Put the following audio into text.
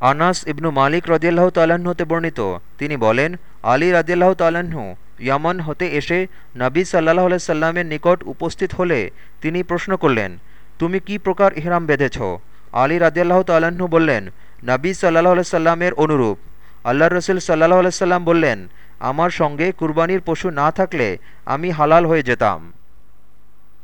আনাস ইবনু মালিক রদিয়াল্লাহ তাল্লাহ্ন হতে বর্ণিত। তিনি বলেন, আলী রাজিয়াল্লাহ তাল্লাহ্ন ইয়ামন হতে এসে নাবী সাল্লাহ সাল্লামের নিকট উপস্থিত হলে তিনি প্রশ্ন করলেন, তুমি কি প্রকার ইহরাম বেঁধেছ? আলী রাজিয়াল্লাহ তাল্লাহ্ন বললেন, নাবী সাল্লাহ সাল্লামের অনুরূপ। আল্লাহ রসুল সাল্লাহ সাল্লাম বললেন, আমার সঙ্গে কুরবানির পশু না থাকলে আমি হালাল হয়ে যেতাম।